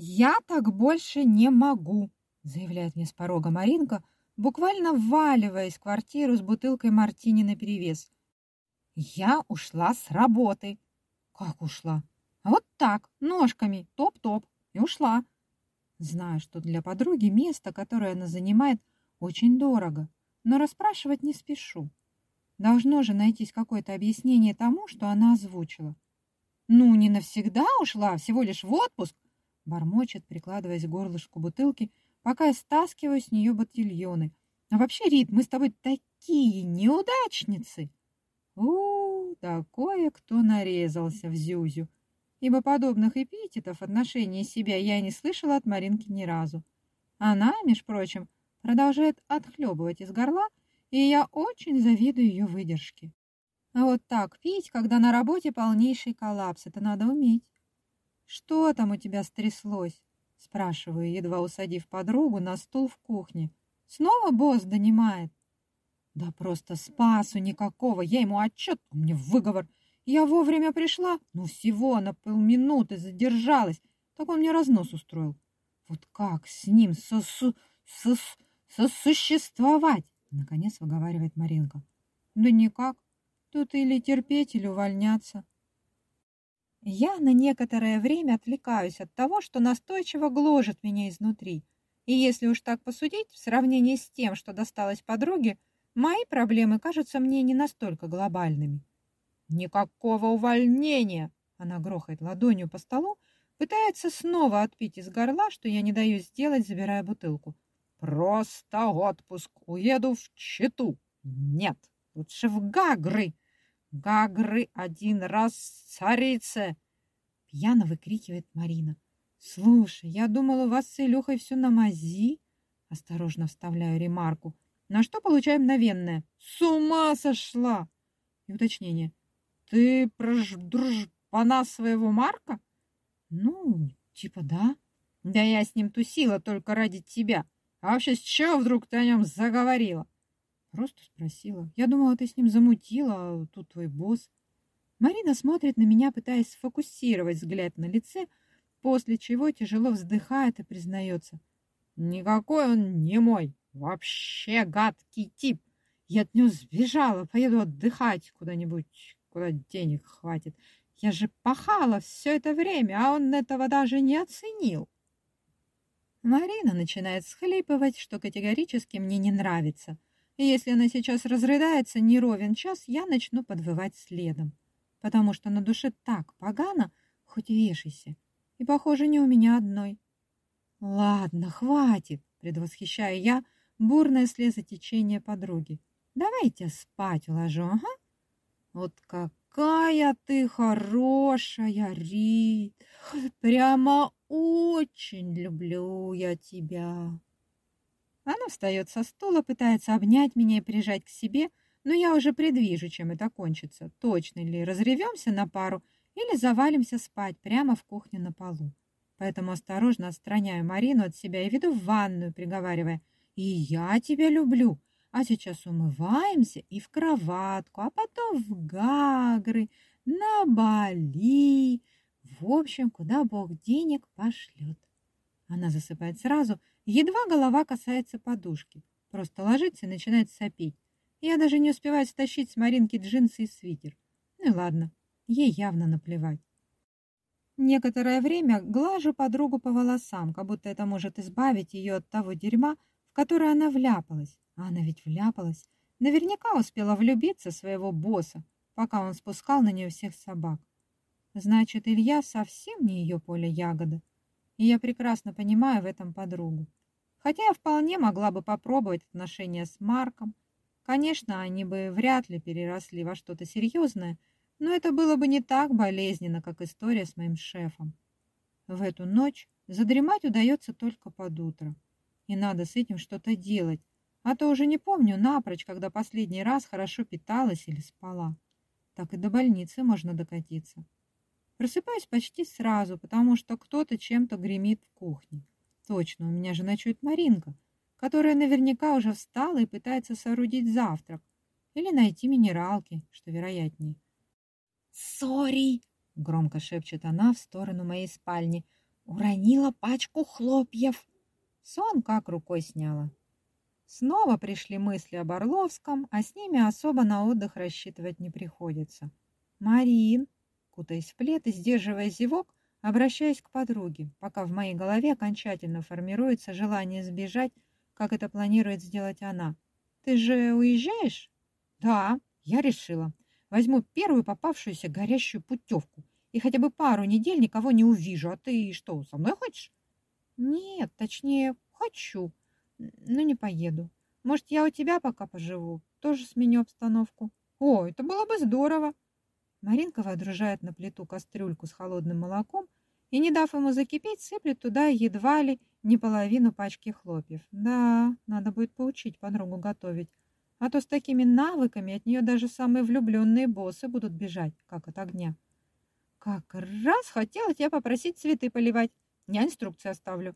«Я так больше не могу», — заявляет мне с порога Маринка, буквально вваливаясь в квартиру с бутылкой мартини наперевес. «Я ушла с работы». «Как ушла?» «А вот так, ножками, топ-топ, и ушла». Знаю, что для подруги место, которое она занимает, очень дорого, но расспрашивать не спешу. Должно же найтись какое-то объяснение тому, что она озвучила. «Ну, не навсегда ушла, всего лишь в отпуск», бормочет, прикладываясь к горлышку бутылки, пока я стаскиваю с нее ботильоны. А вообще, Рит, мы с тобой такие неудачницы. У, такое кто нарезался в Зюзю. Ибо подобных эпитетов в отношении себя я не слышала от Маринки ни разу. Она, между прочим, продолжает отхлебывать из горла, и я очень завидую ее выдержке. А вот так пить, когда на работе полнейший коллапс, это надо уметь. «Что там у тебя стряслось?» — спрашиваю, едва усадив подругу на стул в кухне. «Снова босс донимает?» «Да просто спасу никакого, я ему отчет, мне выговор. Я вовремя пришла, ну всего на полминуты задержалась, так он мне разнос устроил. Вот как с ним сосу... сос... сосуществовать?» Наконец выговаривает Маринка. «Да никак, тут или терпеть, или увольняться». Я на некоторое время отвлекаюсь от того, что настойчиво гложет меня изнутри. И если уж так посудить, в сравнении с тем, что досталось подруге, мои проблемы кажутся мне не настолько глобальными. «Никакого увольнения!» Она грохает ладонью по столу, пытается снова отпить из горла, что я не даю сделать, забирая бутылку. «Просто отпуск. Уеду в Читу. Нет, лучше в Гагры. Гагры один раз царица!» Пьяно выкрикивает Марина. «Слушай, я думала, у вас с Илюхой все на мази?» Осторожно вставляю ремарку. На что получаем мгновенное. «С ума сошла!» И уточнение. «Ты прождружбана своего Марка?» «Ну, типа да». «Да я с ним тусила только ради тебя. А вообще с чего вдруг ты о нем заговорила?» Просто спросила. Я думала, ты с ним замутила, а тут твой босс. Марина смотрит на меня, пытаясь сфокусировать взгляд на лице, после чего тяжело вздыхает и признается. Никакой он не мой. Вообще гадкий тип. Я от него сбежала, поеду отдыхать куда-нибудь, куда денег хватит. Я же пахала все это время, а он этого даже не оценил. Марина начинает схлипывать, что категорически мне не нравится – и если она сейчас разрыдается не ровен час, я начну подвывать следом. Потому что на душе так погано, хоть вешайся. И, похоже, не у меня одной. Ладно, хватит, предвосхищаю я бурное слезотечение подруги. Давайте спать уложу, ага. Вот какая ты хорошая, Рит. Прямо очень люблю я тебя. Она встает со стула, пытается обнять меня и прижать к себе, но я уже предвижу, чем это кончится. Точно ли разревемся на пару или завалимся спать прямо в кухне на полу. Поэтому осторожно отстраняю Марину от себя и веду в ванную, приговаривая «И я тебя люблю, а сейчас умываемся и в кроватку, а потом в Гагры, на Бали, в общем, куда Бог денег пошлет». Она засыпает сразу, едва голова касается подушки. Просто ложится и начинает сопеть. Я даже не успеваю стащить с Маринки джинсы и свитер. Ну и ладно, ей явно наплевать. Некоторое время глажу подругу по волосам, как будто это может избавить ее от того дерьма, в которое она вляпалась. А она ведь вляпалась. Наверняка успела влюбиться своего босса, пока он спускал на нее всех собак. Значит, Илья совсем не ее поле ягода и я прекрасно понимаю в этом подругу. Хотя я вполне могла бы попробовать отношения с Марком. Конечно, они бы вряд ли переросли во что-то серьезное, но это было бы не так болезненно, как история с моим шефом. В эту ночь задремать удается только под утро. И надо с этим что-то делать, а то уже не помню напрочь, когда последний раз хорошо питалась или спала. Так и до больницы можно докатиться. Просыпаюсь почти сразу, потому что кто-то чем-то гремит в кухне. Точно, у меня же ночует Маринка, которая наверняка уже встала и пытается соорудить завтрак или найти минералки, что вероятнее. «Сори!» — громко шепчет она в сторону моей спальни. Уронила пачку хлопьев. Сон как рукой сняла. Снова пришли мысли об Орловском, а с ними особо на отдых рассчитывать не приходится. «Марин!» Кутаясь в плед и сдерживая зевок, обращаясь к подруге, пока в моей голове окончательно формируется желание сбежать, как это планирует сделать она. «Ты же уезжаешь?» «Да, я решила. Возьму первую попавшуюся горящую путевку и хотя бы пару недель никого не увижу. А ты что, со мной хочешь?» «Нет, точнее, хочу, но не поеду. Может, я у тебя пока поживу, тоже сменю обстановку?» «О, это было бы здорово!» Маринка водружает на плиту кастрюльку с холодным молоком и, не дав ему закипеть, сыплет туда едва ли не половину пачки хлопьев. Да, надо будет поучить подругу готовить, а то с такими навыками от нее даже самые влюбленные боссы будут бежать, как от огня. Как раз хотела тебя попросить цветы поливать. Я инструкцию оставлю.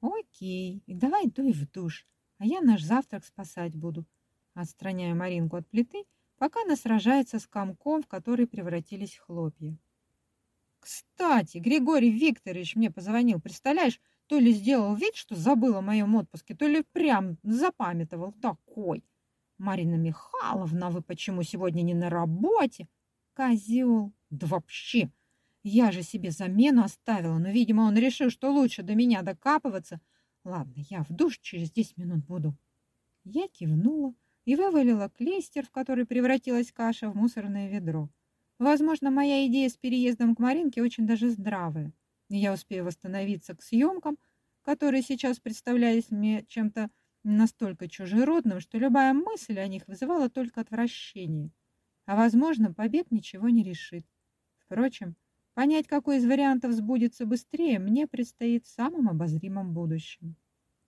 Окей, давай дуй в душ, а я наш завтрак спасать буду. Отстраняю Маринку от плиты пока она сражается с комком, в который превратились хлопья. Кстати, Григорий Викторович мне позвонил, представляешь, то ли сделал вид, что забыл о моем отпуске, то ли прям запамятовал. Такой. Марина Михайловна, вы почему сегодня не на работе? Козел. Да вообще. Я же себе замену оставила, но, видимо, он решил, что лучше до меня докапываться. Ладно, я в душ через десять минут буду. Я кивнула, и вывалила клейстер, в который превратилась каша, в мусорное ведро. Возможно, моя идея с переездом к Маринке очень даже здравая. Я успею восстановиться к съемкам, которые сейчас представлялись мне чем-то настолько чужеродным, что любая мысль о них вызывала только отвращение. А, возможно, побег ничего не решит. Впрочем, понять, какой из вариантов сбудется быстрее, мне предстоит в самом обозримом будущем.